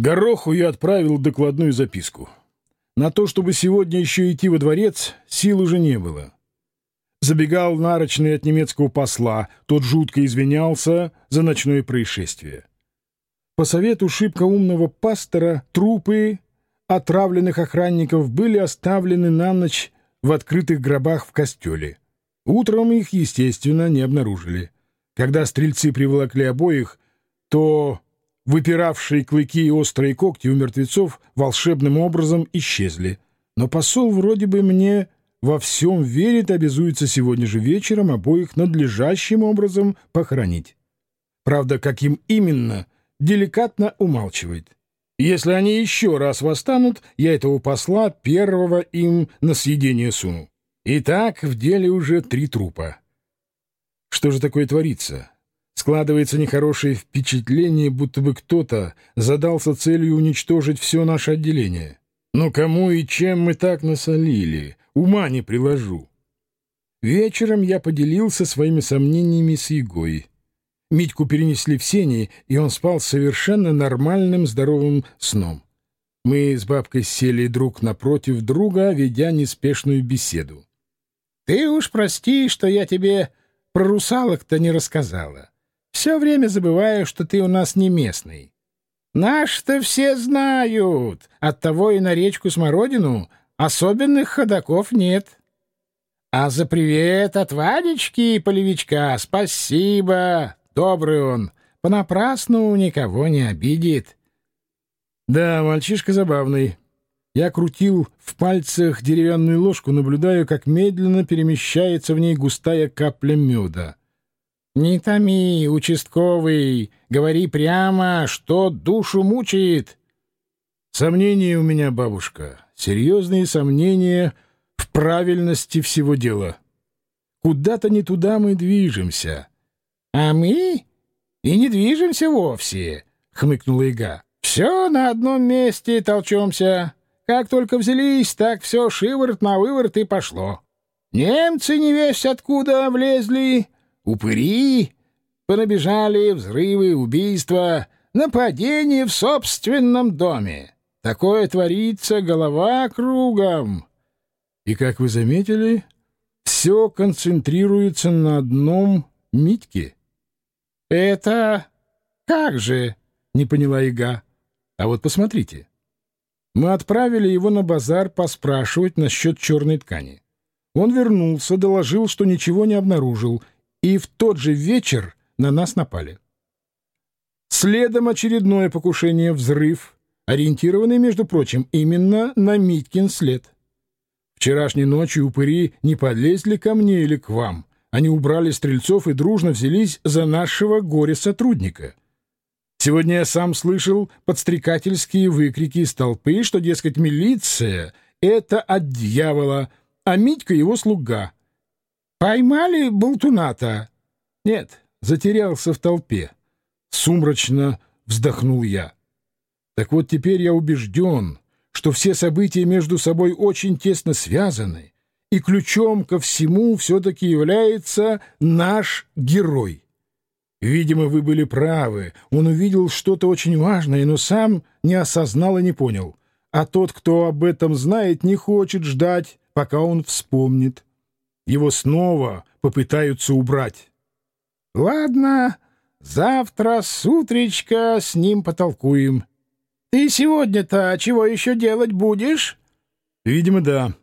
Гороху я отправил докладную записку. На то, чтобы сегодня еще идти во дворец, сил уже не было. Забегал нарочный от немецкого посла, тот жутко извинялся за ночное происшествие. По совету шибко умного пастора трупы отравленных охранников были оставлены на ночь в открытых гробах в костеле. Утром их, естественно, не обнаружили. Когда стрельцы приволокли обоих, то выпиравшие клыки и острые когти у мертвецов волшебным образом исчезли. Но посол вроде бы мне во всем верит, обязуется сегодня же вечером обоих надлежащим образом похоронить. Правда, каким именно, деликатно умалчивает. Если они еще раз восстанут, я этого посла первого им на съедение суну. Итак, в деле уже три трупа. Что же такое творится? Складывается нехорошее впечатление, будто бы кто-то задался целью уничтожить все наше отделение. Но кому и чем мы так насолили? Ума не приложу. Вечером я поделился своими сомнениями с Егой. Митьку перенесли в сени, и он спал совершенно нормальным здоровым сном. Мы с бабкой сели друг напротив друга, ведя неспешную беседу. — Ты уж прости, что я тебе про русалок-то не рассказала. Все время забываю, что ты у нас не местный. Наш-то все знают, оттого и на речку Смородину особенных ходаков нет. А за привет от Вадечки и Полевичка спасибо, добрый он, понапрасну никого не обидит. Да, мальчишка забавный. Я крутил в пальцах деревянную ложку, наблюдая, как медленно перемещается в ней густая капля меда. «Не томи, участковый, говори прямо, что душу мучает». «Сомнения у меня, бабушка, серьезные сомнения в правильности всего дела. Куда-то не туда мы движемся». «А мы и не движемся вовсе», — хмыкнула Ига. «Все на одном месте толчемся». Как только взялись, так все шиворот на выворот и пошло. Немцы не весь откуда влезли, упыри, понабежали взрывы, убийства, нападения в собственном доме. Такое творится голова кругом. И, как вы заметили, все концентрируется на одном Митьке. — Это как же? — не поняла Ига. — А вот посмотрите. Мы отправили его на базар поспрашивать насчет черной ткани. Он вернулся, доложил, что ничего не обнаружил, и в тот же вечер на нас напали. Следом очередное покушение «Взрыв», ориентированный, между прочим, именно на Миткин след. Вчерашней ночью упыри не подлезли ко мне или к вам. Они убрали стрельцов и дружно взялись за нашего горе-сотрудника. Сегодня я сам слышал подстрекательские выкрики из толпы, что, дескать, милиция — это от дьявола, а Митька — его слуга. Поймали болтуната? Нет, затерялся в толпе. Сумрачно вздохнул я. Так вот теперь я убежден, что все события между собой очень тесно связаны, и ключом ко всему все-таки является наш герой. Видимо, вы были правы. Он увидел что-то очень важное, но сам не осознал и не понял. А тот, кто об этом знает, не хочет ждать, пока он вспомнит. Его снова попытаются убрать. Ладно, завтра с утречка с ним потолкуем. Ты сегодня-то чего еще делать будешь? Видимо, да.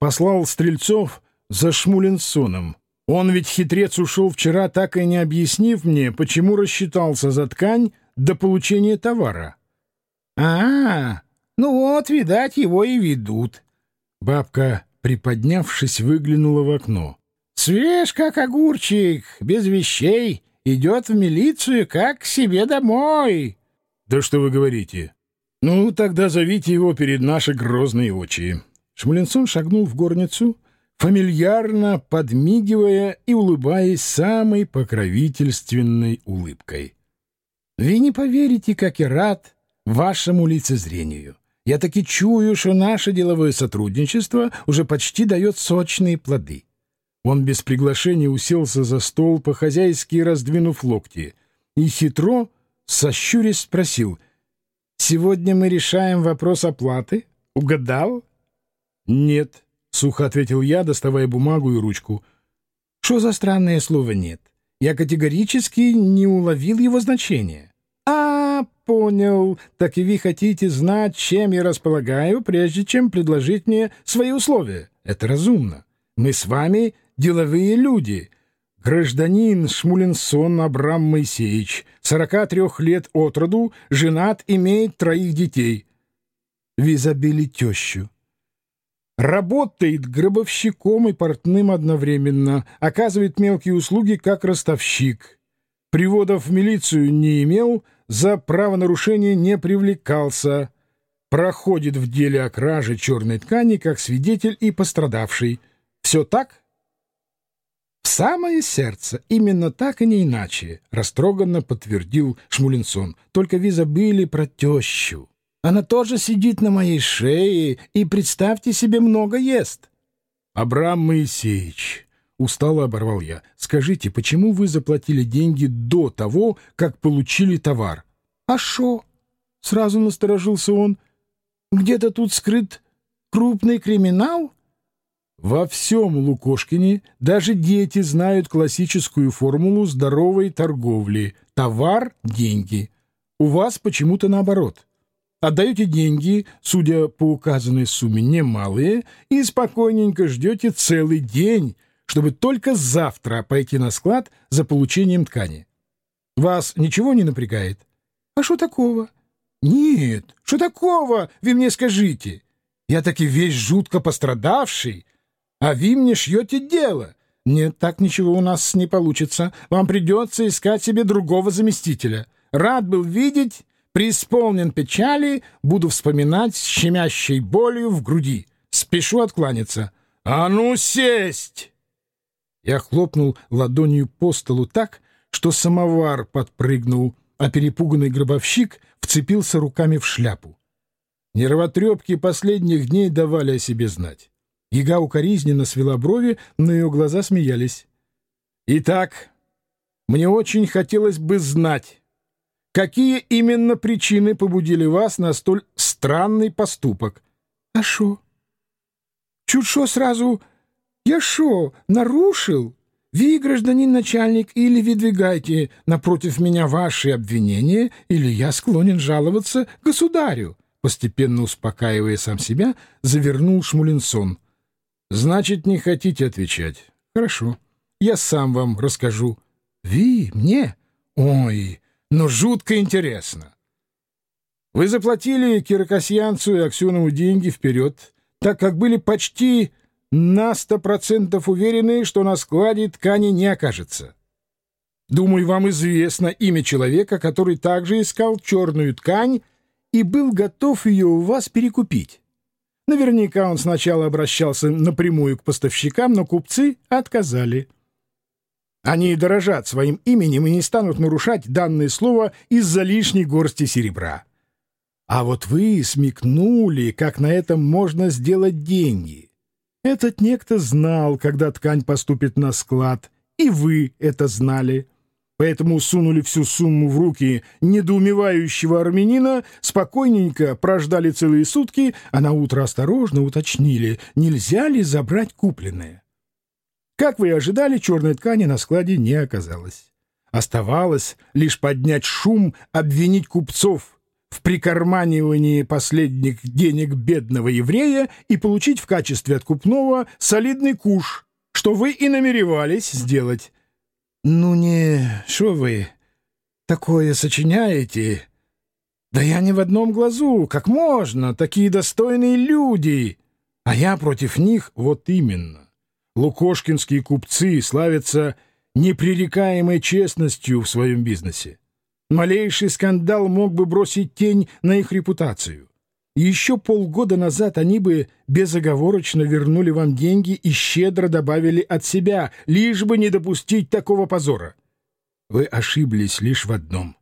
Послал Стрельцов за Шмулинсоном. Он ведь, хитрец, ушел вчера, так и не объяснив мне, почему рассчитался за ткань до получения товара. А, -а, -а ну вот, видать, его и ведут. Бабка, приподнявшись, выглянула в окно. Свеж, как огурчик, без вещей, идет в милицию, как к себе домой. Да что вы говорите? Ну, тогда зовите его перед наши грозные очи. Шмулинсон шагнул в горницу, фамильярно подмигивая и улыбаясь самой покровительственной улыбкой. «Вы не поверите, как я рад вашему лицезрению. Я таки чую, что наше деловое сотрудничество уже почти дает сочные плоды». Он без приглашения уселся за стол, по-хозяйски раздвинув локти, и хитро, сощурясь, спросил, Сегодня мы решаем вопрос оплаты. Угадал? Нет, сухо ответил я, доставая бумагу и ручку. Что за странное слово «нет»? Я категорически не уловил его значения. Понял. Так и вы хотите знать, чем я располагаю, прежде чем предложить мне свои условия. Это разумно. Мы с вами деловые люди. Гражданин Шмулинсон Абрам Моисеевич, 43 лет от роду, женат, имеет троих детей. Вы забили тещу. Работает гробовщиком и портным одновременно, оказывает мелкие услуги как ростовщик. Приводов в милицию не имел, за правонарушение не привлекался. Проходит в деле о краже черной ткани как свидетель и пострадавший. Все так? В самое сердце. Именно так и не иначе, растроганно подтвердил Шмулинсон. Только вы забыли про тещу. Она тоже сидит на моей шее и, представьте себе, много ест. Абрам Моисеевич, устало оборвал я, скажите, почему вы заплатили деньги до того, как получили товар? А шо? Сразу насторожился он. Где-то тут скрыт крупный криминал? Во всем Лукошкине даже дети знают классическую формулу здоровой торговли — товар — деньги. У вас почему-то наоборот. Отдаете деньги, судя по указанной сумме, немалые, и спокойненько ждете целый день, чтобы только завтра пойти на склад за получением ткани. Вас ничего не напрягает? А что такого? Нет, что такого, вы мне скажите. Я таки весь жутко пострадавший, а вы мне шьете дело. Нет, так ничего у нас не получится. Вам придется искать себе другого заместителя. Рад был видеть Преисполнен печали, буду вспоминать с щемящей болью в груди. Спешу откланяться. «А ну, сесть!» Я хлопнул ладонью по столу так, что самовар подпрыгнул, а перепуганный гробовщик вцепился руками в шляпу. Нервотрепки последних дней давали о себе знать. Яга укоризненно свела брови, но ее глаза смеялись. «Итак, мне очень хотелось бы знать, Какие именно причины побудили вас на столь странный поступок? А шо? Чуть шо сразу... Я шо, нарушил? Ви, гражданин начальник, или выдвигайте напротив меня ваши обвинения, или я склонен жаловаться государю. Постепенно успокаивая сам себя, завернул Шмулинсон. Значит, не хотите отвечать. Хорошо, я сам вам расскажу. Ви, мне? Ой, но жутко интересно. Вы заплатили Кирокосьянцу и Аксенову деньги вперед, так как были почти на сто процентов уверены, что на складе ткани не окажется. Думаю, вам известно имя человека, который также искал черную ткань и был готов ее у вас перекупить. Наверняка он сначала обращался напрямую к поставщикам, но купцы отказали. Они дорожат своим именем и не станут нарушать данное слово из-за лишней горсти серебра. А вот вы смекнули, как на этом можно сделать деньги. Этот некто знал, когда ткань поступит на склад, и вы это знали. Поэтому сунули всю сумму в руки недоумевающего армянина, спокойненько прождали целые сутки, а на утро осторожно уточнили, нельзя ли забрать купленное. Как вы и ожидали, черной ткани на складе не оказалось. Оставалось лишь поднять шум, обвинить купцов в прикарманивании последних денег бедного еврея и получить в качестве откупного солидный куш, что вы и намеревались сделать. Ну не, что вы такое сочиняете? Да я не в одном глазу, как можно, такие достойные люди, а я против них вот именно. Лукошкинские купцы славятся непререкаемой честностью в своем бизнесе. Малейший скандал мог бы бросить тень на их репутацию. Еще полгода назад они бы безоговорочно вернули вам деньги и щедро добавили от себя, лишь бы не допустить такого позора. Вы ошиблись лишь в одном.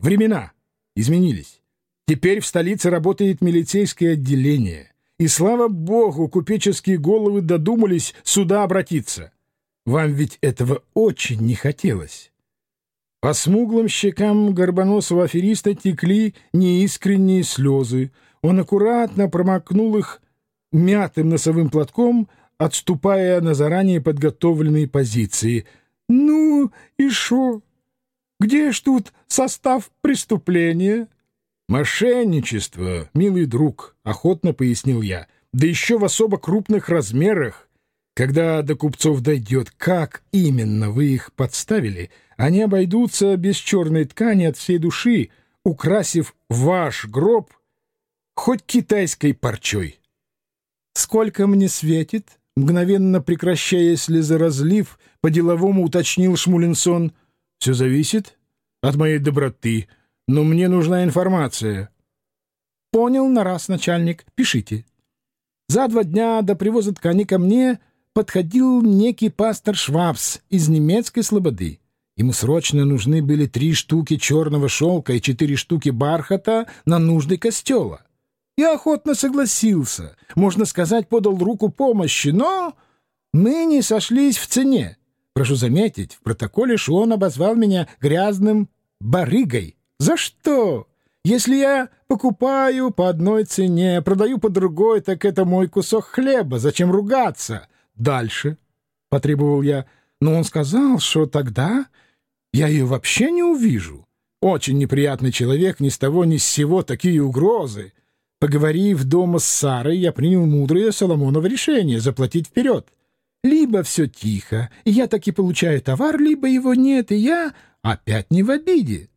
Времена изменились. Теперь в столице работает милицейское отделение. И слава богу, купеческие головы додумались сюда обратиться. Вам ведь этого очень не хотелось. По смуглым щекам горбоносого афериста текли неискренние слезы. Он аккуратно промокнул их мятым носовым платком, отступая на заранее подготовленные позиции. «Ну и шо? Где ж тут состав преступления?» «Мошенничество, милый друг», — охотно пояснил я, — «да еще в особо крупных размерах. Когда до купцов дойдет, как именно вы их подставили, они обойдутся без черной ткани от всей души, украсив ваш гроб хоть китайской парчой. «Сколько мне светит?» — мгновенно прекращая слезоразлив, по-деловому уточнил Шмулинсон. «Все зависит от моей доброты, но мне нужна информация». «Понял на раз, начальник. Пишите». За два дня до привоза ткани ко мне подходил некий пастор Швабс из немецкой слободы. Ему срочно нужны были три штуки черного шелка и четыре штуки бархата на нужды костела. Я охотно согласился, можно сказать, подал руку помощи, но мы не сошлись в цене. Прошу заметить, в протоколе Шон обозвал меня грязным барыгой. За что? Если я покупаю по одной цене, продаю по другой, так это мой кусок хлеба. Зачем ругаться? Дальше, — потребовал я. Но он сказал, что тогда я ее вообще не увижу. Очень неприятный человек, ни с того ни с сего такие угрозы. Поговорив дома с Сарой, я принял мудрое Соломоново решение — заплатить вперед. Либо все тихо, и я таки получаю товар, либо его нет, и я опять не в обиде.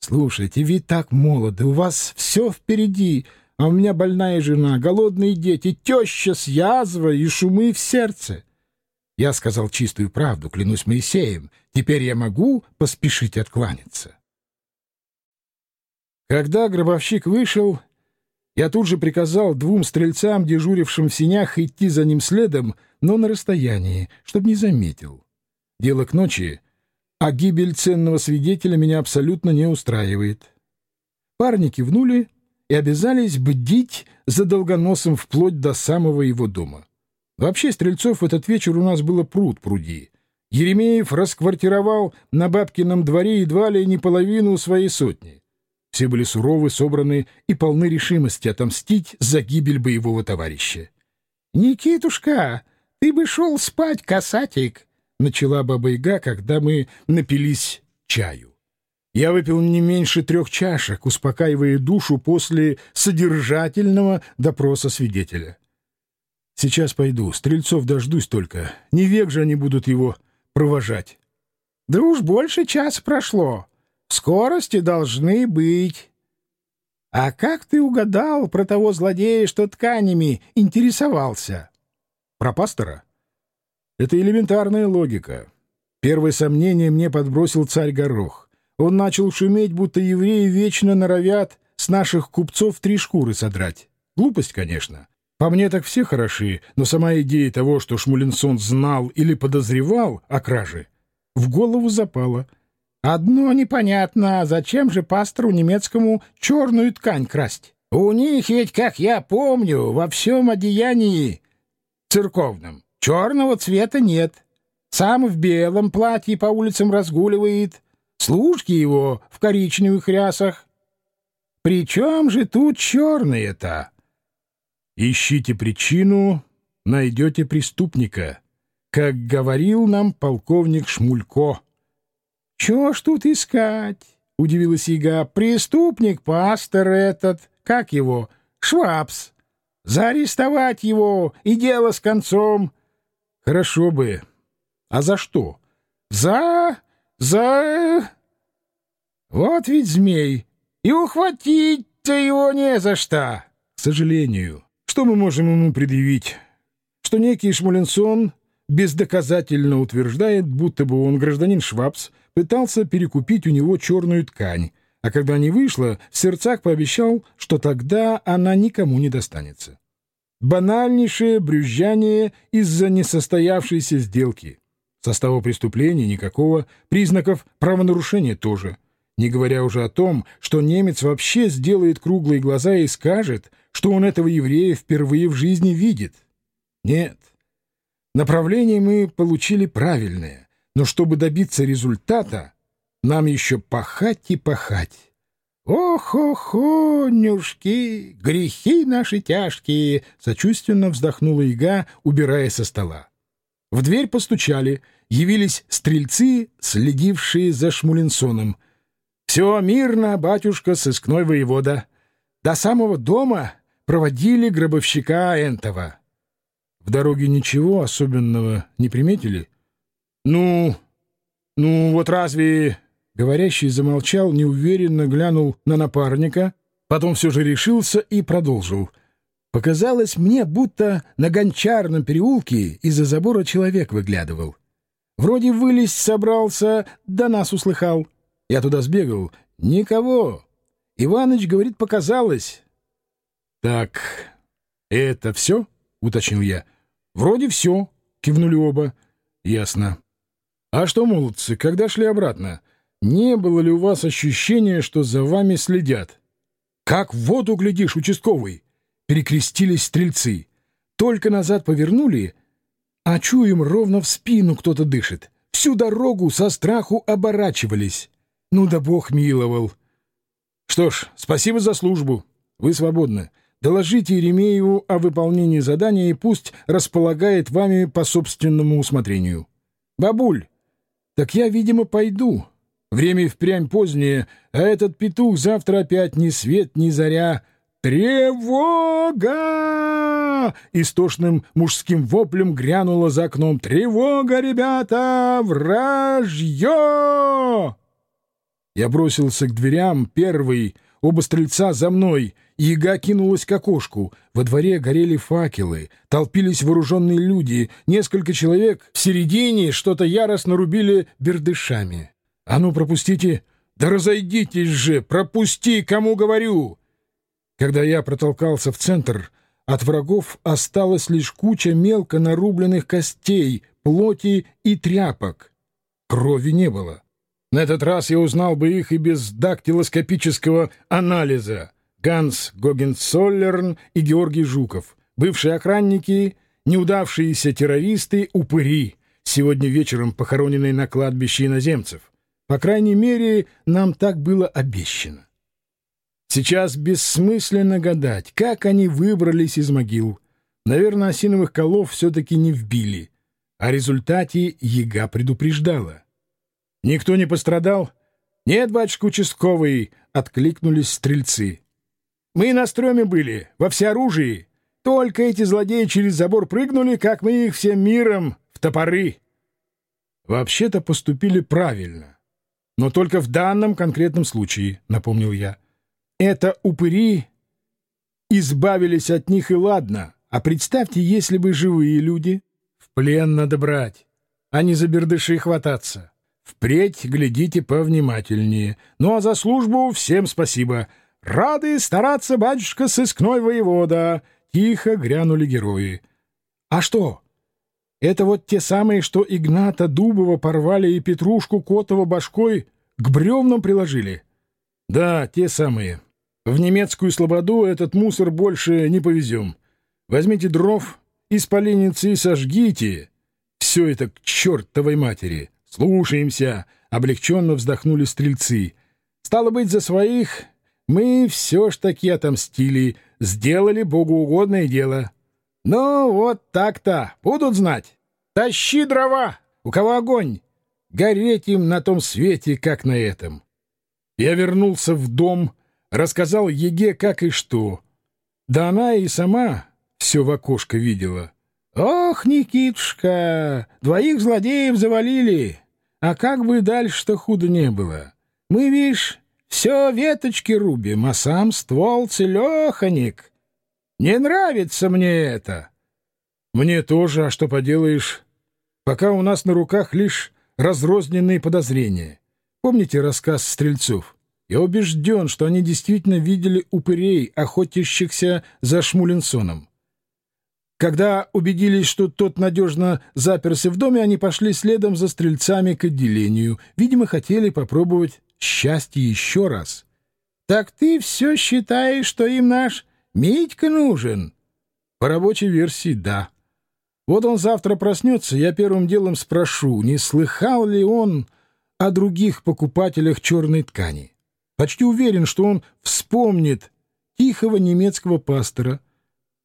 Слушайте, ведь так молоды, у вас все впереди, а у меня больная жена, голодные дети, теща с язвой и шумы в сердце. Я сказал чистую правду, клянусь Моисеем. Теперь я могу поспешить откланяться. Когда гробовщик вышел, я тут же приказал двум стрельцам, дежурившим в синях, идти за ним следом, но на расстоянии, чтобы не заметил. Дело к ночи, а гибель ценного свидетеля меня абсолютно не устраивает. Парни кивнули и обязались бдить за долгоносом вплоть до самого его дома. Вообще, стрельцов в этот вечер у нас было пруд пруди. Еремеев расквартировал на бабкином дворе едва ли не половину своей сотни. Все были суровы, собраны и полны решимости отомстить за гибель боевого товарища. — Никитушка, ты бы шел спать, касатик! — начала баба-яга, когда мы напились чаю. Я выпил не меньше трех чашек, успокаивая душу после содержательного допроса свидетеля. Сейчас пойду, стрельцов дождусь только. Не век же они будут его провожать. Да уж больше час прошло. Скорости должны быть. А как ты угадал про того злодея, что тканями интересовался? Про пастора? Это элементарная логика. Первое сомнение мне подбросил царь Горох. Он начал шуметь, будто евреи вечно норовят с наших купцов три шкуры содрать. Глупость, конечно. По мне так все хороши, но сама идея того, что Шмулинсон знал или подозревал о краже, в голову запала. Одно непонятно, зачем же пастору немецкому черную ткань красть? У них ведь, как я помню, во всем одеянии церковном черного цвета нет. Сам в белом платье по улицам разгуливает, служки его в коричневых рясах. При чем же тут черные-то? Ищите причину, найдете преступника, как говорил нам полковник Шмулько. — Чего ж тут искать? — удивилась Ига. — Преступник, пастор этот, как его, Швабс. Заарестовать его и дело с концом. — Хорошо бы. А за что? — За... за... Вот ведь змей. И ухватить-то его не за что. К сожалению. Что мы можем ему предъявить? Что некий Шмуленсон бездоказательно утверждает, будто бы он, гражданин Швабс, пытался перекупить у него черную ткань, а когда не вышло, в сердцах пообещал, что тогда она никому не достанется. Банальнейшее брюзжание из-за несостоявшейся сделки. Состава преступления никакого, признаков правонарушения тоже. Не говоря уже о том, что немец вообще сделает круглые глаза и скажет, что он этого еврея впервые в жизни видит. Нет. Направление мы получили правильное, но чтобы добиться результата, нам еще пахать и пахать. «Ох-охо, нюшки, грехи наши тяжкие!» — сочувственно вздохнула яга, убирая со стола. В дверь постучали, явились стрельцы, следившие за Шмулинсоном. «Все мирно, батюшка, сыскной воевода. До самого дома проводили гробовщика Энтова». «В дороге ничего особенного не приметили?» «Ну, ну вот разве Говорящий замолчал, неуверенно глянул на напарника, потом все же решился и продолжил. Показалось мне, будто на гончарном переулке из-за забора человек выглядывал. Вроде вылезть собрался, да нас услыхал. Я туда сбегал. Никого. Иваныч говорит, показалось. — Так, это все? — уточнил я. — Вроде все, — кивнули оба. — Ясно. — А что, молодцы, когда шли обратно? — не было ли у вас ощущения, что за вами следят? Как в воду глядишь, участковый! Перекрестились стрельцы. Только назад повернули, а чуем ровно в спину кто-то дышит. Всю дорогу со страху оборачивались. Ну да бог миловал. Что ж, спасибо за службу. Вы свободны. Доложите Еремееву о выполнении задания и пусть располагает вами по собственному усмотрению. Бабуль, так я, видимо, пойду. Время впрямь позднее, а этот петух завтра опять ни свет, ни заря. «Тревога!» Истошным мужским воплем грянуло за окном. «Тревога, ребята! Вражье!» Я бросился к дверям, первый, оба стрельца за мной. Яга кинулась к окошку. Во дворе горели факелы, толпились вооруженные люди. Несколько человек в середине что-то яростно рубили бердышами. «А ну, пропустите! Да разойдитесь же! Пропусти, кому говорю!» Когда я протолкался в центр, от врагов осталась лишь куча мелко нарубленных костей, плоти и тряпок. Крови не было. На этот раз я узнал бы их и без дактилоскопического анализа. Ганс Гогенцоллерн и Георгий Жуков, бывшие охранники, неудавшиеся террористы, упыри, сегодня вечером похороненные на кладбище иноземцев. По крайней мере, нам так было обещано. Сейчас бессмысленно гадать, как они выбрались из могил. Наверное, осиновых колов все-таки не вбили. О результате яга предупреждала. «Никто не пострадал?» «Нет, батюшка участковый», — откликнулись стрельцы. «Мы на стреме были, во всеоружии. Только эти злодеи через забор прыгнули, как мы их всем миром в топоры». Вообще-то поступили правильно. Но только в данном конкретном случае, — напомнил я. Это упыри избавились от них и ладно. А представьте, если бы живые люди в плен надо брать, а не за бердыши хвататься. Впредь глядите повнимательнее. Ну а за службу всем спасибо. Рады стараться, батюшка, сыскной воевода. Тихо грянули герои. А что? Это вот те самые, что Игната Дубова порвали и Петрушку Котова башкой к бревнам приложили? Да, те самые. В немецкую слободу этот мусор больше не повезем. Возьмите дров из поленницы и сожгите. Все это к чертовой матери. Слушаемся. Облегченно вздохнули стрельцы. Стало быть, за своих мы все ж таки отомстили, сделали богоугодное дело. «Ну, вот так-то. Будут знать. Тащи дрова. У кого огонь? Гореть им на том свете, как на этом». Я вернулся в дом, рассказал Еге, как и что. Да она и сама все в окошко видела. «Ох, Никитушка, двоих злодеев завалили. А как бы дальше-то худо не было. Мы, видишь, все веточки рубим, а сам ствол целеханик». Не нравится мне это. Мне тоже, а что поделаешь? Пока у нас на руках лишь разрозненные подозрения. Помните рассказ Стрельцов? Я убежден, что они действительно видели упырей, охотящихся за Шмулинсоном. Когда убедились, что тот надежно заперся в доме, они пошли следом за стрельцами к отделению. Видимо, хотели попробовать счастье еще раз. — Так ты все считаешь, что им наш Митька нужен. По рабочей версии — да. Вот он завтра проснется, я первым делом спрошу, не слыхал ли он о других покупателях черной ткани. Почти уверен, что он вспомнит тихого немецкого пастора,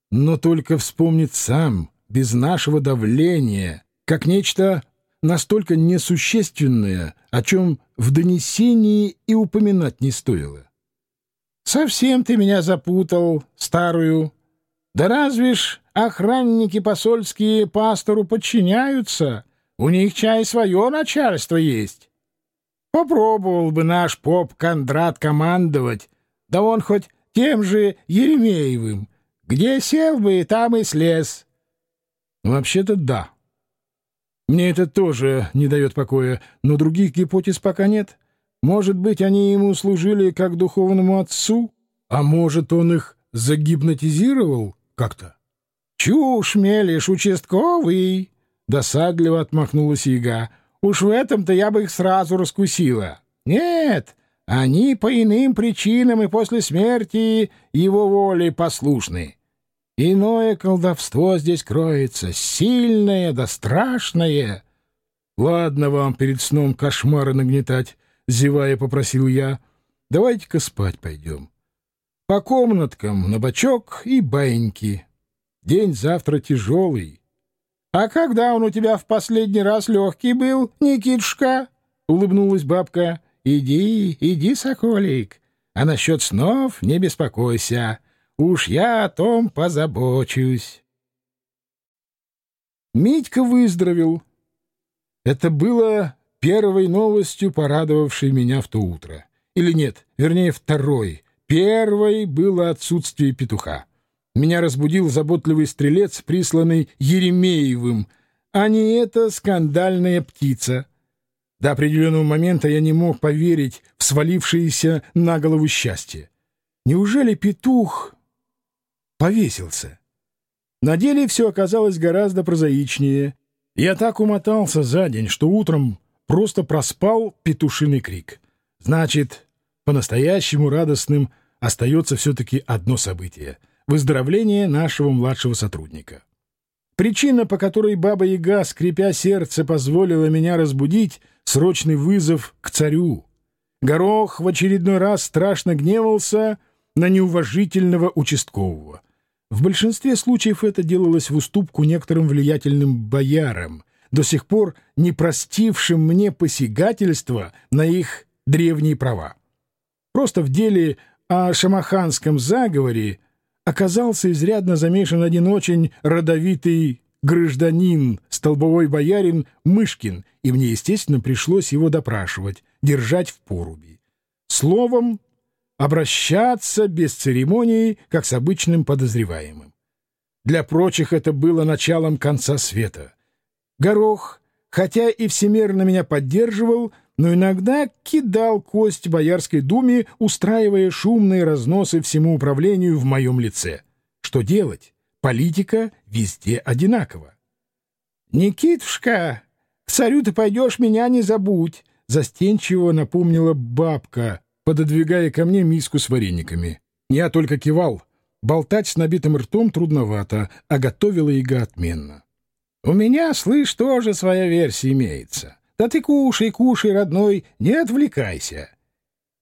но только вспомнит сам, без нашего давления, как нечто настолько несущественное, о чем в донесении и упоминать не стоило. «Совсем ты меня запутал, старую. Да разве ж охранники посольские пастору подчиняются? У них чай свое начальство есть. Попробовал бы наш поп Кондрат командовать, да он хоть тем же Еремеевым. Где сел бы, там и слез». «Вообще-то да», мне это тоже не дает покоя, но других гипотез пока нет. Может быть, они ему служили как духовному отцу, а может, он их загипнотизировал как-то? — Чушь мелешь, участковый! — досадливо отмахнулась яга. — Уж в этом-то я бы их сразу раскусила. Нет, они по иным причинам и после смерти его воли послушны. Иное колдовство здесь кроется, сильное да страшное. — Ладно вам перед сном кошмары нагнетать, — зевая попросил я. — Давайте-ка спать пойдем. По комнаткам на бочок и баньки. День завтра тяжелый. — А когда он у тебя в последний раз легкий был, Никитушка? — улыбнулась бабка. — Иди, иди, соколик, а насчет снов не беспокойся. — Уж я о том позабочусь. Митька выздоровел. Это было первой новостью, порадовавшей меня в то утро. Или нет, вернее, второй. Первой было отсутствие петуха. Меня разбудил заботливый стрелец, присланный Еремеевым, а не эта скандальная птица. До определенного момента я не мог поверить в свалившееся на голову счастье. Неужели петух повесился. На деле все оказалось гораздо прозаичнее. Я так умотался за день, что утром просто проспал петушиный крик. Значит, по-настоящему радостным остается все-таки одно событие — выздоровление нашего младшего сотрудника. Причина, по которой Баба-Яга, скрипя сердце, позволила меня разбудить — срочный вызов к царю. Горох в очередной раз страшно гневался на неуважительного участкового — в большинстве случаев это делалось в уступку некоторым влиятельным боярам, до сих пор не простившим мне посягательства на их древние права. Просто в деле о шамаханском заговоре оказался изрядно замешан один очень родовитый гражданин, столбовой боярин Мышкин, и мне, естественно, пришлось его допрашивать, держать в поруби. Словом, обращаться без церемонии, как с обычным подозреваемым. Для прочих это было началом конца света. Горох, хотя и всемерно меня поддерживал, но иногда кидал кость Боярской думе, устраивая шумные разносы всему управлению в моем лице. Что делать? Политика везде одинакова. «Никитушка, к царю ты пойдешь, меня не забудь!» — застенчиво напомнила бабка, пододвигая ко мне миску с варениками. Я только кивал. Болтать с набитым ртом трудновато, а готовила яга отменно. «У меня, слышь, тоже своя версия имеется. Да ты кушай, кушай, родной, не отвлекайся.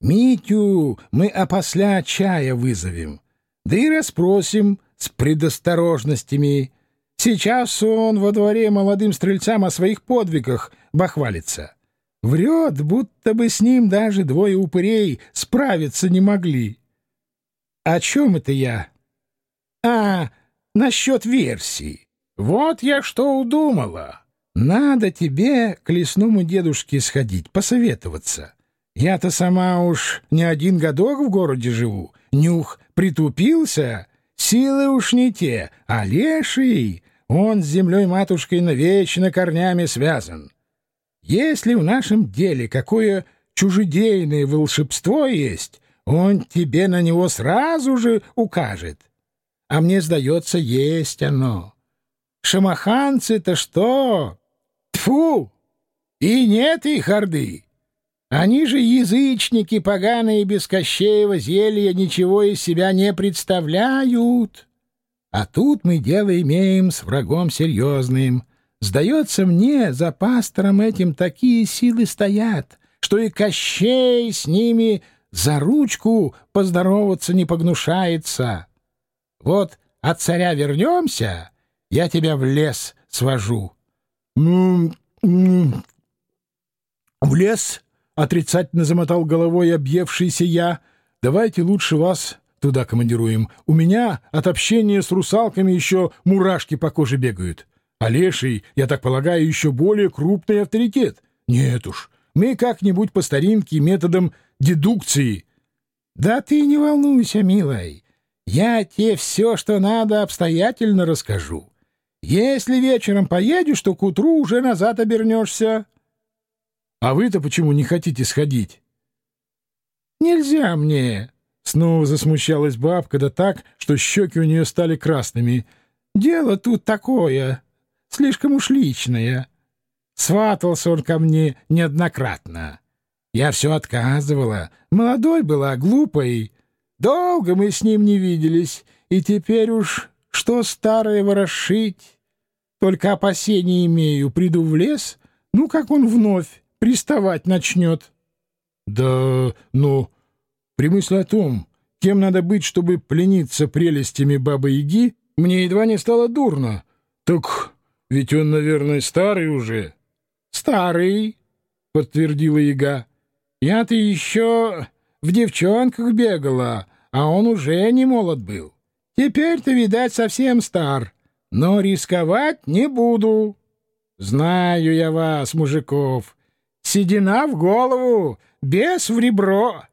Митю мы опосля чая вызовем, да и расспросим с предосторожностями. Сейчас он во дворе молодым стрельцам о своих подвигах бахвалится. Врет, будто бы с ним даже двое упырей справиться не могли. О чем это я? А, насчет версии. Вот я что удумала. Надо тебе к лесному дедушке сходить, посоветоваться. Я-то сама уж не один годок в городе живу. Нюх притупился, силы уж не те, а леший, он с землей-матушкой навечно корнями связан. Если в нашем деле какое чужедейное волшебство есть, он тебе на него сразу же укажет. А мне, сдается, есть оно. Шамаханцы-то что? Тфу! И нет их орды. Они же язычники, поганые без Кощеева зелья, ничего из себя не представляют. А тут мы дело имеем с врагом серьезным. Сдается мне, за пастором этим такие силы стоят, что и Кощей с ними за ручку поздороваться не погнушается. Вот от царя вернемся, я тебя в лес свожу. — в лес? — отрицательно замотал головой объевшийся я. — Давайте лучше вас туда командируем. У меня от общения с русалками еще мурашки по коже бегают. А я так полагаю, еще более крупный авторитет. Нет уж, мы как-нибудь по старинке методом дедукции. — Да ты не волнуйся, милый. Я тебе все, что надо, обстоятельно расскажу. Если вечером поедешь, то к утру уже назад обернешься. — А вы-то почему не хотите сходить? — Нельзя мне. Снова засмущалась бабка, да так, что щеки у нее стали красными. Дело тут такое, слишком уж личное. Сватался он ко мне неоднократно. Я все отказывала. Молодой была, глупой. Долго мы с ним не виделись, и теперь уж что старое ворошить. Только опасения имею, приду в лес, ну, как он вновь приставать начнет. — Да, ну, при мысли о том, кем надо быть, чтобы плениться прелестями Бабы-Яги, мне едва не стало дурно. Так ведь он, наверное, старый уже. — Старый, — подтвердила Яга. — Я-то еще в девчонках бегала, а он уже не молод был. Теперь-то, видать, совсем стар, но рисковать не буду. Знаю я вас, мужиков. Седина в голову, бес в ребро.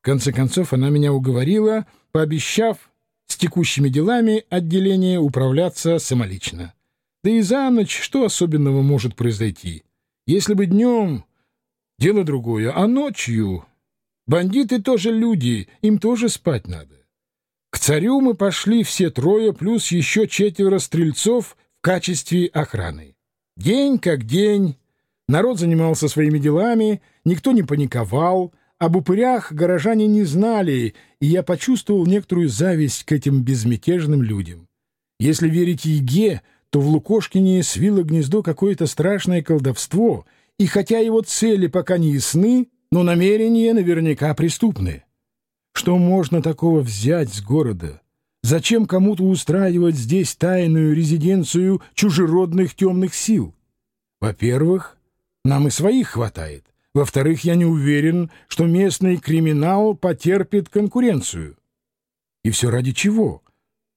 В конце концов она меня уговорила, пообещав с текущими делами отделения управляться самолично. Да и за ночь что особенного может произойти? Если бы днем — дело другое, а ночью... Бандиты тоже люди, им тоже спать надо. К царю мы пошли все трое, плюс еще четверо стрельцов в качестве охраны. День как день. Народ занимался своими делами, никто не паниковал. Об упырях горожане не знали, и я почувствовал некоторую зависть к этим безмятежным людям. Если верить Еге, то в Лукошкине свило гнездо какое-то страшное колдовство, и хотя его цели пока не ясны, но намерения наверняка преступны. Что можно такого взять с города? Зачем кому-то устраивать здесь тайную резиденцию чужеродных темных сил? Во-первых, нам и своих хватает. Во-вторых, я не уверен, что местный криминал потерпит конкуренцию. И все ради чего?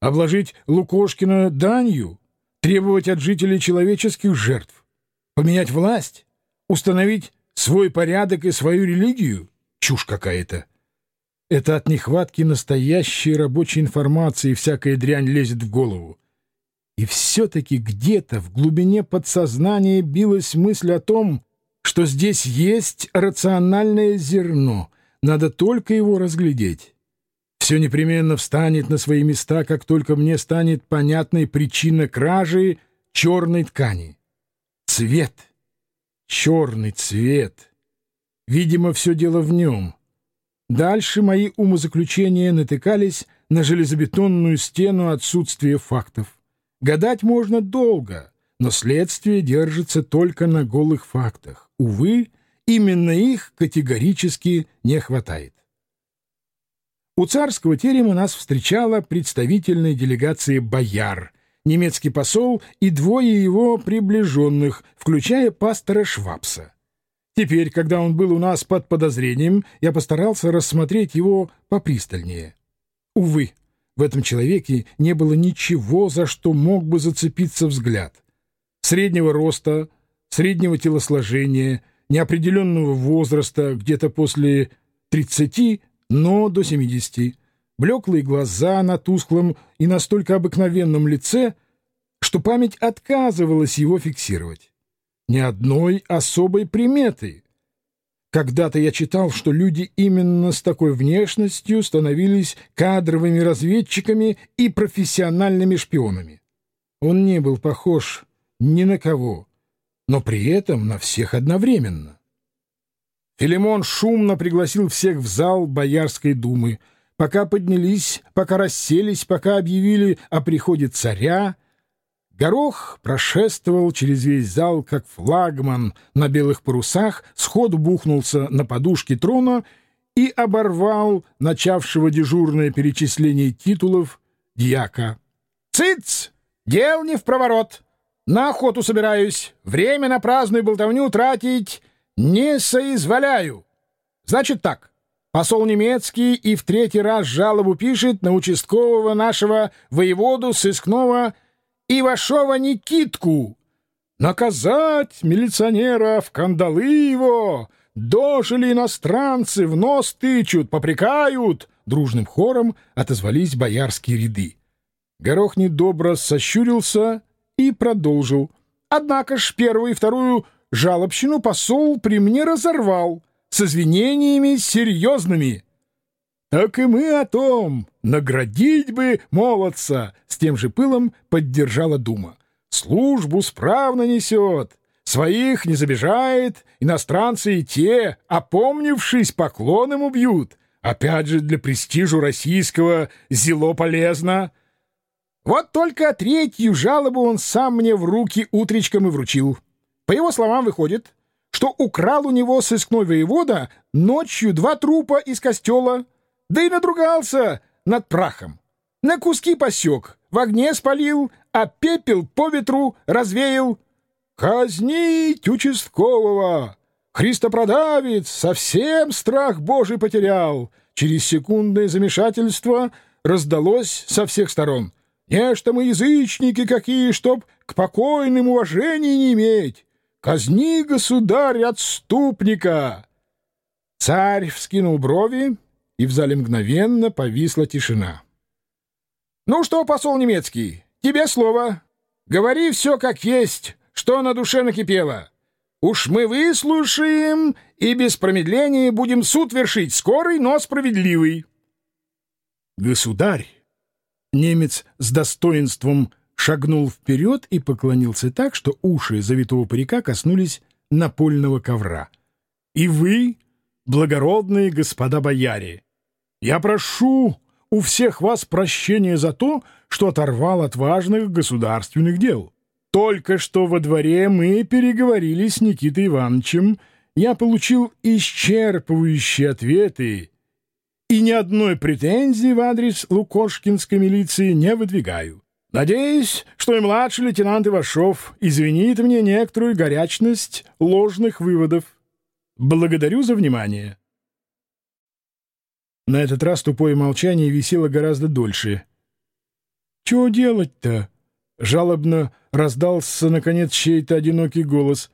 Обложить Лукошкина данью? Требовать от жителей человеческих жертв, поменять власть, установить свой порядок и свою религию? Чушь какая-то. Это от нехватки настоящей рабочей информации всякая дрянь лезет в голову. И все-таки где-то в глубине подсознания билась мысль о том, что здесь есть рациональное зерно, надо только его разглядеть. Все непременно встанет на свои места, как только мне станет понятной причина кражи черной ткани. Цвет. Черный цвет. Видимо, все дело в нем. Дальше мои умозаключения натыкались на железобетонную стену отсутствия фактов. Гадать можно долго, но следствие держится только на голых фактах. Увы, именно их категорически не хватает. У царского терема нас встречала представительная делегация бояр, немецкий посол и двое его приближенных, включая пастора Швабса. Теперь, когда он был у нас под подозрением, я постарался рассмотреть его попристальнее. Увы, в этом человеке не было ничего, за что мог бы зацепиться взгляд. Среднего роста, среднего телосложения, неопределенного возраста, где-то после тридцати но до 70, блеклые глаза на тусклом и настолько обыкновенном лице, что память отказывалась его фиксировать. Ни одной особой приметы. Когда-то я читал, что люди именно с такой внешностью становились кадровыми разведчиками и профессиональными шпионами. Он не был похож ни на кого, но при этом на всех одновременно. Филимон шумно пригласил всех в зал Боярской думы. Пока поднялись, пока расселись, пока объявили о приходе царя, Горох прошествовал через весь зал, как флагман на белых парусах, сходу бухнулся на подушке трона и оборвал начавшего дежурное перечисление титулов дьяка. «Цыц! Дел не в проворот! На охоту собираюсь, время на праздную болтовню тратить не соизволяю. Значит так, посол немецкий и в третий раз жалобу пишет на участкового нашего воеводу сыскного Ивашова Никитку. Наказать милиционера в кандалы его, дожили иностранцы, в нос тычут, попрекают. Дружным хором отозвались боярские ряды. Горох недобро сощурился и продолжил. Однако ж первую и вторую жалобщину посол при мне разорвал с извинениями серьезными. Так и мы о том, наградить бы молодца, с тем же пылом поддержала дума. Службу справно несет, своих не забежает, иностранцы и те, опомнившись, ему бьют. Опять же, для престижу российского зело полезно. Вот только третью жалобу он сам мне в руки утречком и вручил. По его словам, выходит, что украл у него сыскной воевода ночью два трупа из костела, да и надругался над прахом. На куски посек, в огне спалил, а пепел по ветру развеял. Казнить участкового! Христопродавец совсем страх Божий потерял. Через секундное замешательство раздалось со всех сторон. Не что мы язычники какие, чтоб к покойным уважения не иметь. Казни, государь, отступника!» Царь вскинул брови, и в зале мгновенно повисла тишина. «Ну что, посол немецкий, тебе слово. Говори все как есть, что на душе накипело. Уж мы выслушаем и без промедления будем суд вершить, скорый, но справедливый». «Государь!» Немец с достоинством шагнул вперед и поклонился так, что уши завитого парика коснулись напольного ковра. «И вы, благородные господа бояре, я прошу у всех вас прощения за то, что оторвал от важных государственных дел. Только что во дворе мы переговорили с Никитой Ивановичем, я получил исчерпывающие ответы и ни одной претензии в адрес Лукошкинской милиции не выдвигаю. Надеюсь, что и младший лейтенант Ивашов извинит мне некоторую горячность ложных выводов. Благодарю за внимание. На этот раз тупое молчание висело гораздо дольше. «Чего делать-то?» — жалобно раздался, наконец, чей-то одинокий голос.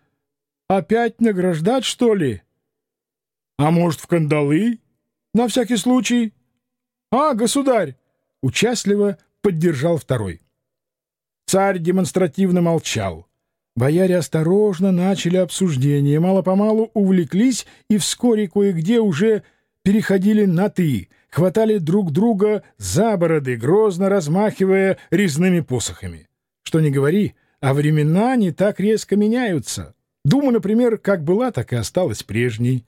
«Опять награждать, что ли?» «А может, в кандалы? На всякий случай?» «А, государь!» — участливо поддержал второй. Царь демонстративно молчал. Бояре осторожно начали обсуждение, мало-помалу увлеклись и вскоре кое-где уже переходили на «ты», хватали друг друга за бороды, грозно размахивая резными посохами. Что ни говори, а времена не так резко меняются. Дума, например, как была, так и осталась прежней.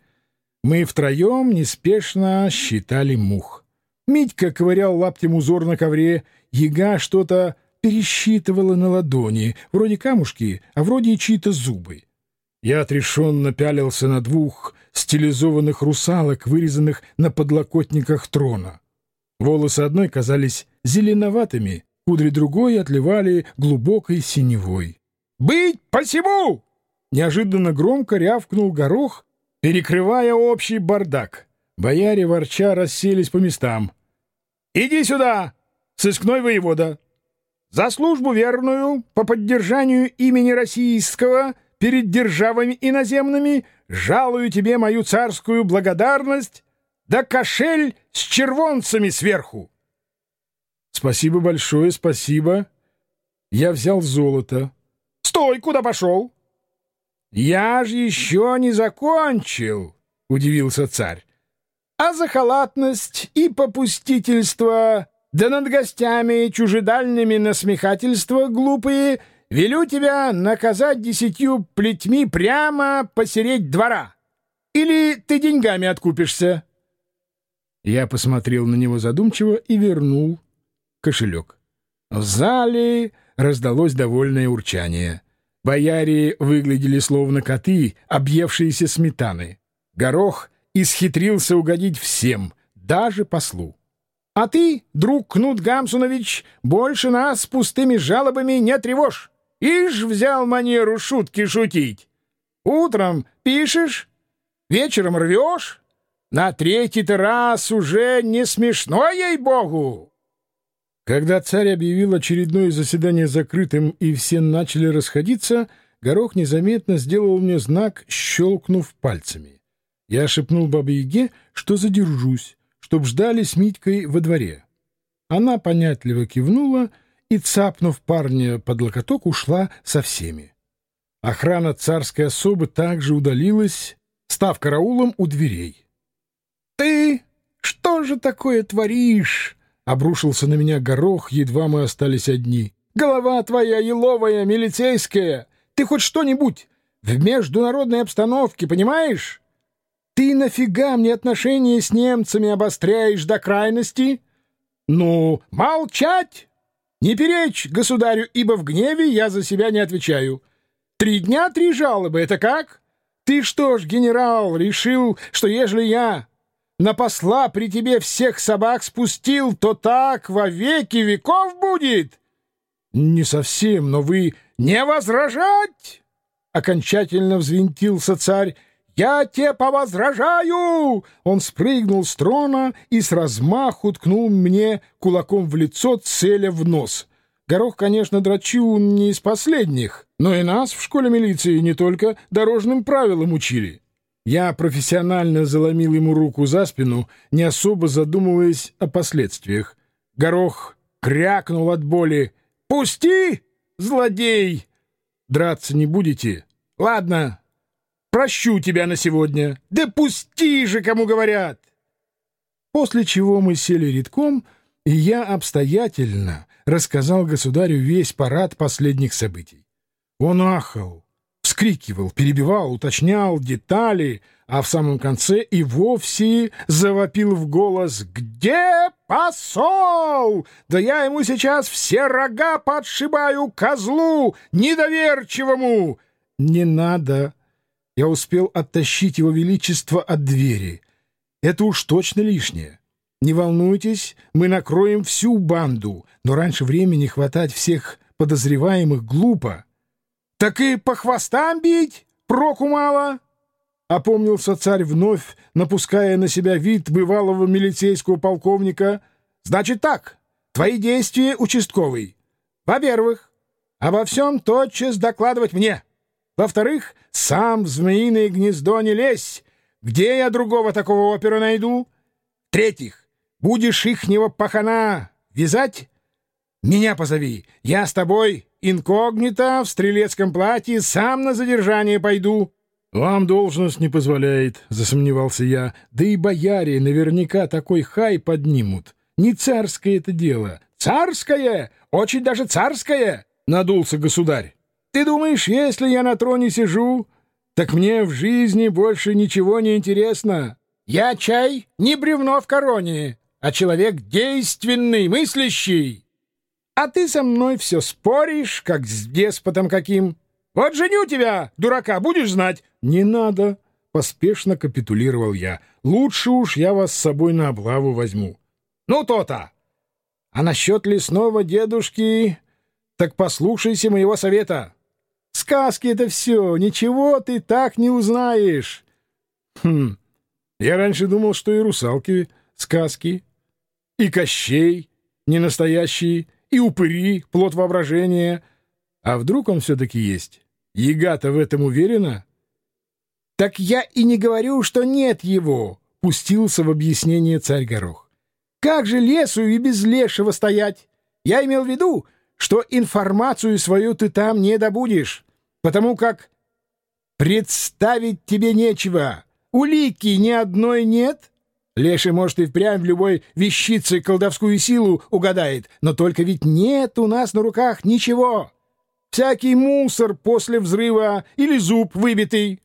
Мы втроем неспешно считали мух. Митька ковырял лаптем узор на ковре, яга что-то пересчитывала на ладони, вроде камушки, а вроде и чьи-то зубы. Я отрешенно пялился на двух стилизованных русалок, вырезанных на подлокотниках трона. Волосы одной казались зеленоватыми, кудри другой отливали глубокой синевой. «Быть посему!» — неожиданно громко рявкнул горох, перекрывая общий бардак. Бояре ворча расселись по местам. «Иди сюда, сыскной воевода!» За службу верную по поддержанию имени российского перед державами иноземными жалую тебе мою царскую благодарность да кошель с червонцами сверху. Спасибо большое, спасибо. Я взял золото. Стой, куда пошел? Я же еще не закончил, удивился царь. А за халатность и попустительство да над гостями чужедальными насмехательства глупые велю тебя наказать десятью плетьми прямо посереть двора. Или ты деньгами откупишься?» Я посмотрел на него задумчиво и вернул кошелек. В зале раздалось довольное урчание. Бояре выглядели словно коты, объевшиеся сметаны. Горох исхитрился угодить всем, даже послу. А ты, друг Кнут Гамсунович, больше нас пустыми жалобами не тревожь. Ишь взял манеру шутки шутить. Утром пишешь, вечером рвешь. На третий-то раз уже не смешно, ей-богу. Когда царь объявил очередное заседание закрытым и все начали расходиться, Горох незаметно сделал мне знак, щелкнув пальцами. Я шепнул бабе-яге, что задержусь, чтоб ждали с Митькой во дворе. Она понятливо кивнула и, цапнув парня под локоток, ушла со всеми. Охрана царской особы также удалилась, став караулом у дверей. — Ты что же такое творишь? — обрушился на меня горох, едва мы остались одни. — Голова твоя еловая, милицейская! Ты хоть что-нибудь в международной обстановке, понимаешь? Ты нафига мне отношения с немцами обостряешь до крайности? Ну, молчать! Не перечь государю, ибо в гневе я за себя не отвечаю. Три дня три жалобы, это как? Ты что ж, генерал, решил, что ежели я на посла при тебе всех собак спустил, то так во веки веков будет? Не совсем, но вы не возражать! Окончательно взвинтился царь. «Я тебе повозражаю!» Он спрыгнул с трона и с размаху ткнул мне кулаком в лицо, целя в нос. Горох, конечно, драчу не из последних, но и нас в школе милиции не только дорожным правилам учили. Я профессионально заломил ему руку за спину, не особо задумываясь о последствиях. Горох крякнул от боли. «Пусти, злодей! Драться не будете? Ладно, Прощу тебя на сегодня. Да пусти же, кому говорят!» После чего мы сели редком, и я обстоятельно рассказал государю весь парад последних событий. Он ахал, вскрикивал, перебивал, уточнял детали, а в самом конце и вовсе завопил в голос «Где посол? Да я ему сейчас все рога подшибаю козлу недоверчивому!» «Не надо!» Я успел оттащить его величество от двери. Это уж точно лишнее. Не волнуйтесь, мы накроем всю банду, но раньше времени хватать всех подозреваемых глупо. — Так и по хвостам бить? Проку мало? — опомнился царь вновь, напуская на себя вид бывалого милицейского полковника. — Значит так, твои действия, участковый. Во-первых, обо всем тотчас докладывать мне. — во-вторых, сам в змеиное гнездо не лезь. Где я другого такого опера найду? В-третьих, будешь ихнего пахана вязать? Меня позови. Я с тобой инкогнито в стрелецком платье сам на задержание пойду. Вам должность не позволяет, засомневался я. Да и бояре наверняка такой хай поднимут. Не царское это дело. Царское! Очень даже царское! Надулся государь. Ты думаешь, если я на троне сижу, так мне в жизни больше ничего не интересно? Я чай не бревно в короне, а человек действенный, мыслящий. А ты со мной все споришь, как с деспотом каким. Вот женю тебя, дурака, будешь знать? Не надо, поспешно капитулировал я. Лучше уж я вас с собой на облаву возьму. Ну, то-то. А насчет лесного дедушки, так послушайся моего совета. Сказки это все, ничего ты так не узнаешь. Хм, я раньше думал, что и русалки — сказки, и Кощей — не настоящие, и упыри — плод воображения. А вдруг он все-таки есть? Яга-то в этом уверена? Так я и не говорю, что нет его, — пустился в объяснение царь Горох. Как же лесу и без лешего стоять? Я имел в виду, что информацию свою ты там не добудешь, потому как представить тебе нечего, улики ни одной нет. Леший, может, и впрямь в любой вещице колдовскую силу угадает, но только ведь нет у нас на руках ничего. Всякий мусор после взрыва или зуб выбитый.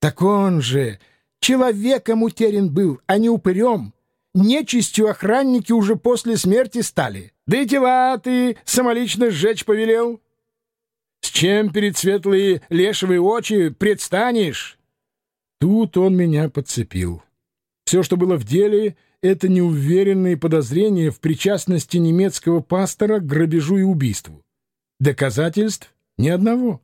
Так он же человеком утерян был, а не упырем. Нечистью охранники уже после смерти стали. Да и тела ты самолично сжечь повелел. С чем перед светлые лешевые очи предстанешь? Тут он меня подцепил. Все, что было в деле, — это неуверенные подозрения в причастности немецкого пастора к грабежу и убийству. Доказательств ни одного.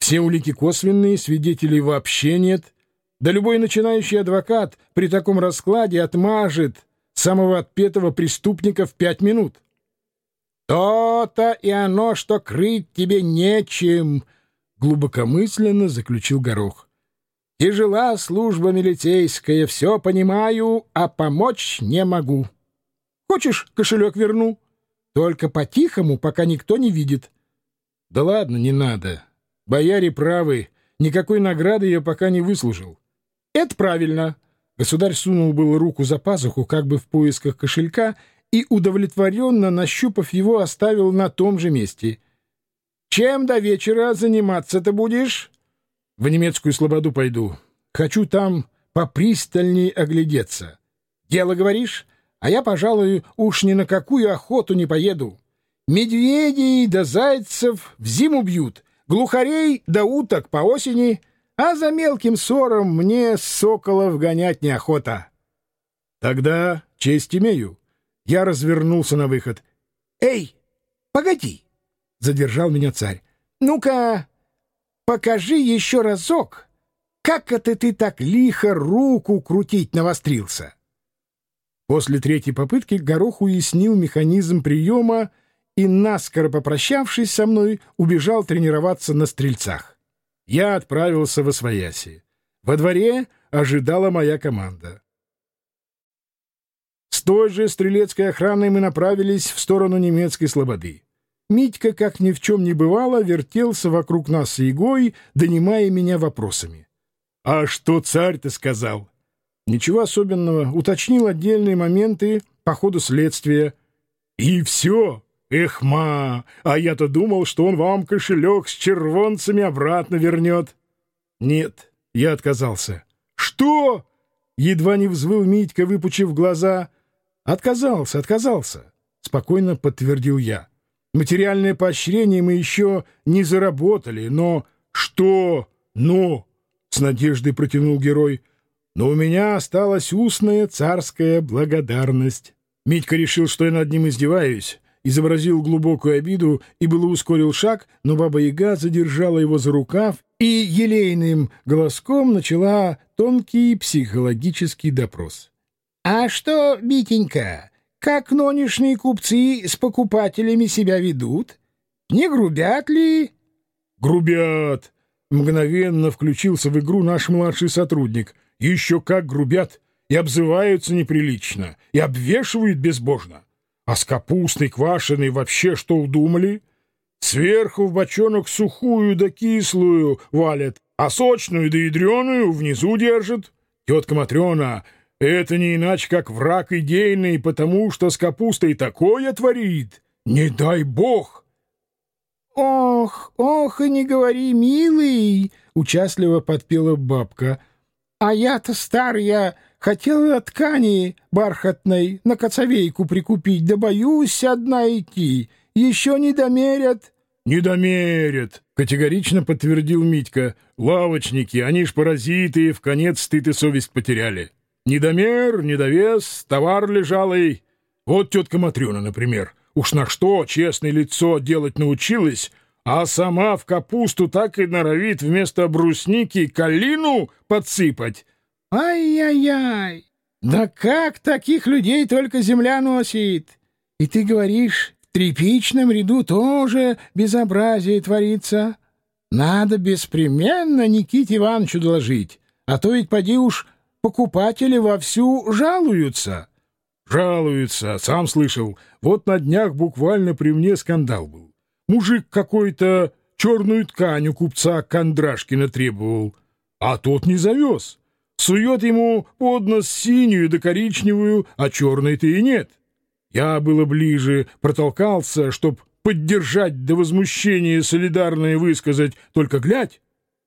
Все улики косвенные, свидетелей вообще нет. Да любой начинающий адвокат при таком раскладе отмажет самого отпетого преступника в пять минут. «То-то и оно, что крыть тебе нечем», — глубокомысленно заключил Горох. «Тяжела служба милицейская, все понимаю, а помочь не могу. Хочешь, кошелек верну? Только по-тихому, пока никто не видит». «Да ладно, не надо. Бояре правы, никакой награды я пока не выслужил». «Это правильно». Государь сунул было руку за пазуху, как бы в поисках кошелька, и, удовлетворенно нащупав его, оставил на том же месте. «Чем до вечера заниматься-то будешь?» «В немецкую слободу пойду. Хочу там попристальней оглядеться. Дело, говоришь? А я, пожалуй, уж ни на какую охоту не поеду. Медведей да зайцев в зиму бьют, глухарей да уток по осени, а за мелким ссором мне соколов гонять неохота». «Тогда честь имею». Я развернулся на выход. «Эй, погоди!» — задержал меня царь. «Ну-ка, покажи еще разок, как это ты так лихо руку крутить навострился!» После третьей попытки Горох уяснил механизм приема и, наскоро попрощавшись со мной, убежал тренироваться на стрельцах. Я отправился в Освояси. Во дворе ожидала моя команда той же стрелецкой охраной мы направились в сторону немецкой слободы. Митька, как ни в чем не бывало, вертелся вокруг нас с Егой, донимая меня вопросами. «А что царь-то сказал?» «Ничего особенного. Уточнил отдельные моменты по ходу следствия». «И все? Эх, ма! А я-то думал, что он вам кошелек с червонцами обратно вернет». «Нет, я отказался». «Что?» Едва не взвыл Митька, выпучив глаза — «Отказался, отказался», — спокойно подтвердил я. «Материальное поощрение мы еще не заработали, но...» «Что? Но?» — с надеждой протянул герой. «Но у меня осталась устная царская благодарность». Митька решил, что я над ним издеваюсь, изобразил глубокую обиду и было ускорил шаг, но Баба-Яга задержала его за рукав и елейным голоском начала тонкий психологический допрос. «А что, Митенька, как нынешние купцы с покупателями себя ведут? Не грубят ли?» «Грубят!» — мгновенно включился в игру наш младший сотрудник. «Еще как грубят! И обзываются неприлично, и обвешивают безбожно. А с капустой квашеной вообще что удумали? Сверху в бочонок сухую да кислую валят, а сочную да ядреную внизу держат. Тетка Матрена это не иначе, как враг идейный, потому что с капустой такое творит. Не дай бог!» «Ох, ох, и не говори, милый!» — участливо подпела бабка. «А я-то старая, хотела ткани бархатной на коцовейку прикупить, да боюсь одна идти. Еще не домерят». «Не домерят!» — категорично подтвердил Митька. «Лавочники, они ж паразиты, в конец стыд и совесть потеряли». Недомер, недовес, товар лежалый. Вот тетка Матрена, например, уж на что честное лицо делать научилась, а сама в капусту так и норовит вместо брусники калину подсыпать. Ай-яй-яй! Да как таких людей только земля носит? И ты говоришь, в тряпичном ряду тоже безобразие творится. Надо беспременно Никите Ивановичу доложить, а то ведь поди уж покупатели вовсю жалуются. Жалуются, сам слышал. Вот на днях буквально при мне скандал был. Мужик какой-то черную ткань у купца Кондрашкина требовал, а тот не завез. Сует ему под нос синюю да коричневую, а черной-то и нет. Я было ближе протолкался, чтоб поддержать до возмущения солидарное высказать, только глядь,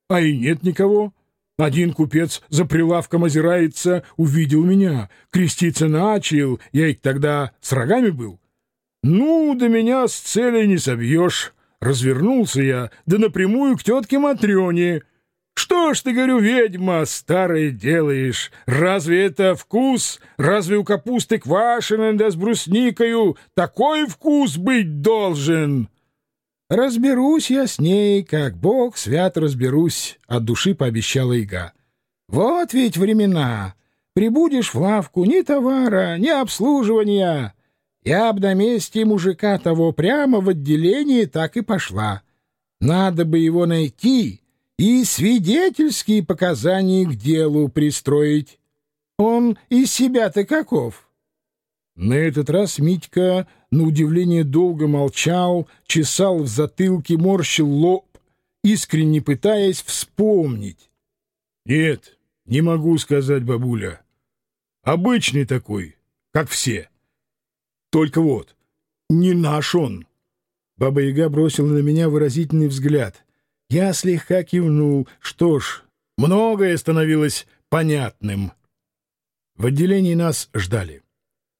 а и нет никого. Один купец за прилавком озирается, увидел меня, креститься начал, я их тогда с рогами был. Ну, до меня с цели не собьешь. Развернулся я, да напрямую к тетке Матрёне. Что ж ты, говорю, ведьма, старое делаешь? Разве это вкус? Разве у капусты квашеной да с брусникою такой вкус быть должен? Разберусь я с ней, как бог свят разберусь, от души пообещала Ига. Вот ведь времена. Прибудешь в лавку ни товара, ни обслуживания. Я б на месте мужика того прямо в отделении так и пошла. Надо бы его найти и свидетельские показания к делу пристроить. Он из себя-то каков? На этот раз Митька, на удивление, долго молчал, чесал в затылке, морщил лоб, искренне пытаясь вспомнить. — Нет, не могу сказать, бабуля. Обычный такой, как все. Только вот, не наш он. Баба-яга бросила на меня выразительный взгляд. Я слегка кивнул. Что ж, многое становилось понятным. В отделении нас ждали.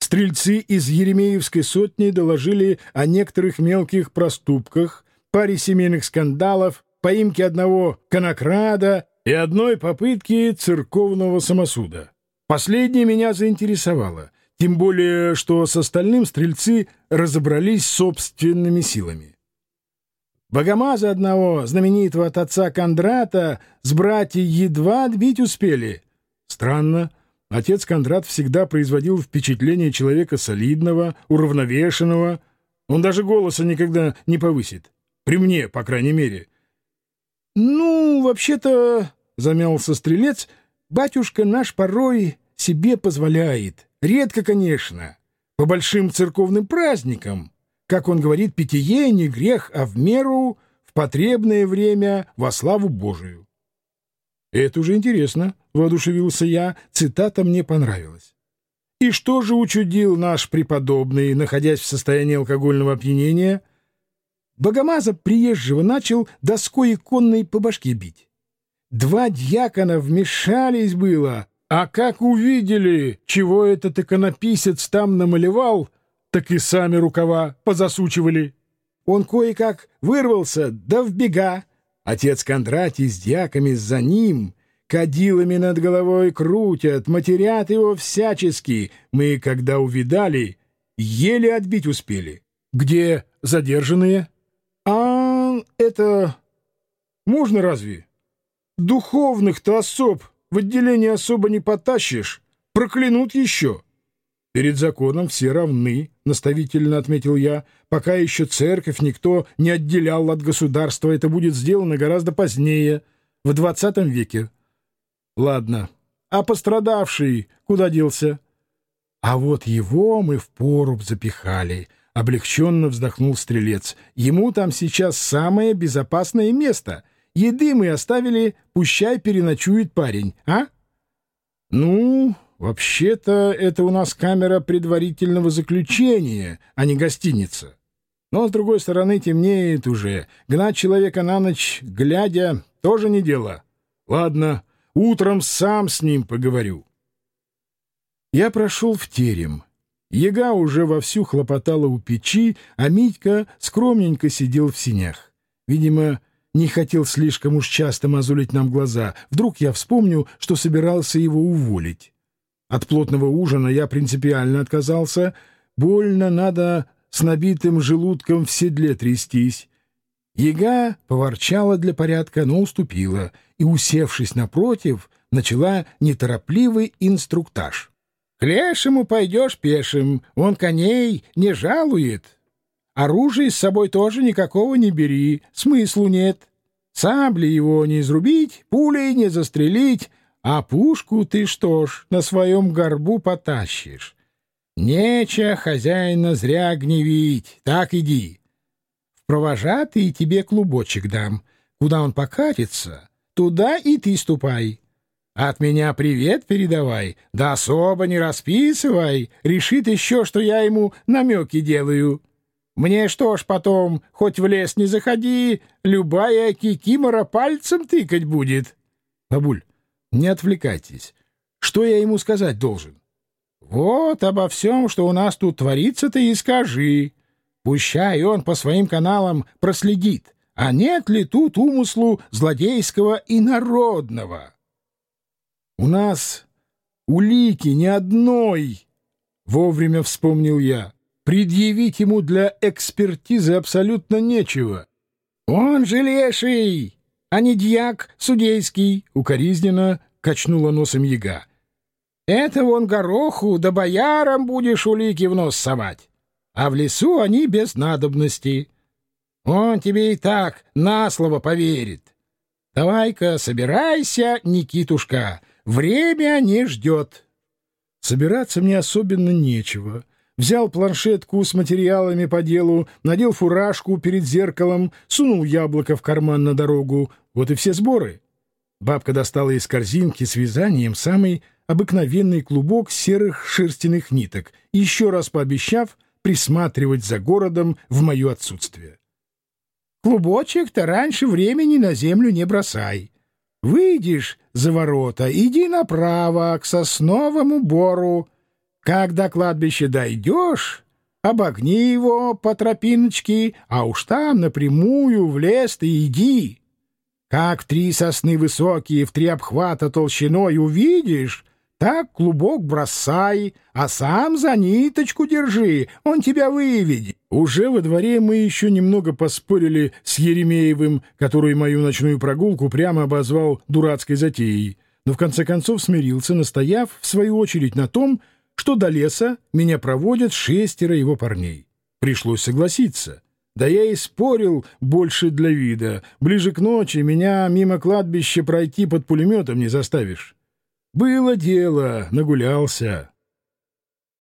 Стрельцы из Еремеевской сотни доложили о некоторых мелких проступках, паре семейных скандалов, поимке одного конокрада и одной попытке церковного самосуда. Последнее меня заинтересовало — тем более, что с остальным стрельцы разобрались собственными силами. Богомаза одного, знаменитого от отца Кондрата, с братьей едва отбить успели. Странно, отец Кондрат всегда производил впечатление человека солидного, уравновешенного. Он даже голоса никогда не повысит. При мне, по крайней мере. — Ну, вообще-то, — замялся стрелец, — батюшка наш порой себе позволяет. Редко, конечно, по большим церковным праздникам. Как он говорит, питье не грех, а в меру, в потребное время, во славу Божию. Это уже интересно, — воодушевился я, цитата мне понравилась. И что же учудил наш преподобный, находясь в состоянии алкогольного опьянения? Богомаза приезжего начал доской иконной по башке бить. Два дьякона вмешались было, а как увидели, чего этот иконописец там намалевал, так и сами рукава позасучивали. Он кое-как вырвался, да в бега. Отец Кондратий с дьяками за ним, кадилами над головой крутят, матерят его всячески. Мы, когда увидали, еле отбить успели. Где задержанные? А это... Можно разве? Духовных-то особ в отделение особо не потащишь, проклянут еще. Перед законом все равны, — наставительно отметил я. Пока еще церковь никто не отделял от государства, это будет сделано гораздо позднее, в двадцатом веке. Ладно, а пострадавший куда делся? А вот его мы в поруб запихали, — облегченно вздохнул стрелец. Ему там сейчас самое безопасное место — Еды мы оставили, пущай переночует парень, а? Ну, вообще-то это у нас камера предварительного заключения, а не гостиница. Но, с другой стороны, темнеет уже. Гнать человека на ночь, глядя, тоже не дело. Ладно, утром сам с ним поговорю. Я прошел в терем. Яга уже вовсю хлопотала у печи, а Митька скромненько сидел в синях. Видимо, не хотел слишком уж часто мозолить нам глаза. Вдруг я вспомню, что собирался его уволить. От плотного ужина я принципиально отказался. Больно надо с набитым желудком в седле трястись. Ега поворчала для порядка, но уступила, и, усевшись напротив, начала неторопливый инструктаж. — К лешему пойдешь пешим, он коней не жалует. Оружие с собой тоже никакого не бери, смыслу нет. Сабли его не изрубить, пулей не застрелить, а пушку ты что ж, на своем горбу потащишь. Нече хозяина зря гневить, так иди. В провожатый тебе клубочек дам. Куда он покатится, туда и ты ступай. От меня привет передавай, да особо не расписывай, решит еще, что я ему намеки делаю. Мне что ж потом, хоть в лес не заходи, любая кикимора пальцем тыкать будет. Бабуль, не отвлекайтесь. Что я ему сказать должен? Вот обо всем, что у нас тут творится, ты и скажи. Пущай он по своим каналам проследит, а нет ли тут умыслу злодейского и народного. У нас улики ни одной, — вовремя вспомнил я. Предъявить ему для экспертизы абсолютно нечего. Он же леший, а не дьяк судейский, — укоризненно качнула носом яга. Это вон гороху да боярам будешь улики в нос совать, а в лесу они без надобности. Он тебе и так на слово поверит. Давай-ка собирайся, Никитушка, время не ждет. Собираться мне особенно нечего. Взял планшетку с материалами по делу, надел фуражку перед зеркалом, сунул яблоко в карман на дорогу. Вот и все сборы. Бабка достала из корзинки с вязанием самый обыкновенный клубок серых шерстяных ниток, еще раз пообещав присматривать за городом в мое отсутствие. «Клубочек-то раньше времени на землю не бросай. Выйдешь за ворота, иди направо, к сосновому бору. Как до кладбища дойдешь, обогни его по тропиночке, а уж там напрямую в лес ты иди». Как три сосны высокие в три обхвата толщиной увидишь, так клубок бросай, а сам за ниточку держи, он тебя выведет. Уже во дворе мы еще немного поспорили с Еремеевым, который мою ночную прогулку прямо обозвал дурацкой затеей, но в конце концов смирился, настояв, в свою очередь, на том, что до леса меня проводят шестеро его парней. Пришлось согласиться. Да я и спорил больше для вида. Ближе к ночи меня мимо кладбища пройти под пулеметом не заставишь. Было дело, нагулялся.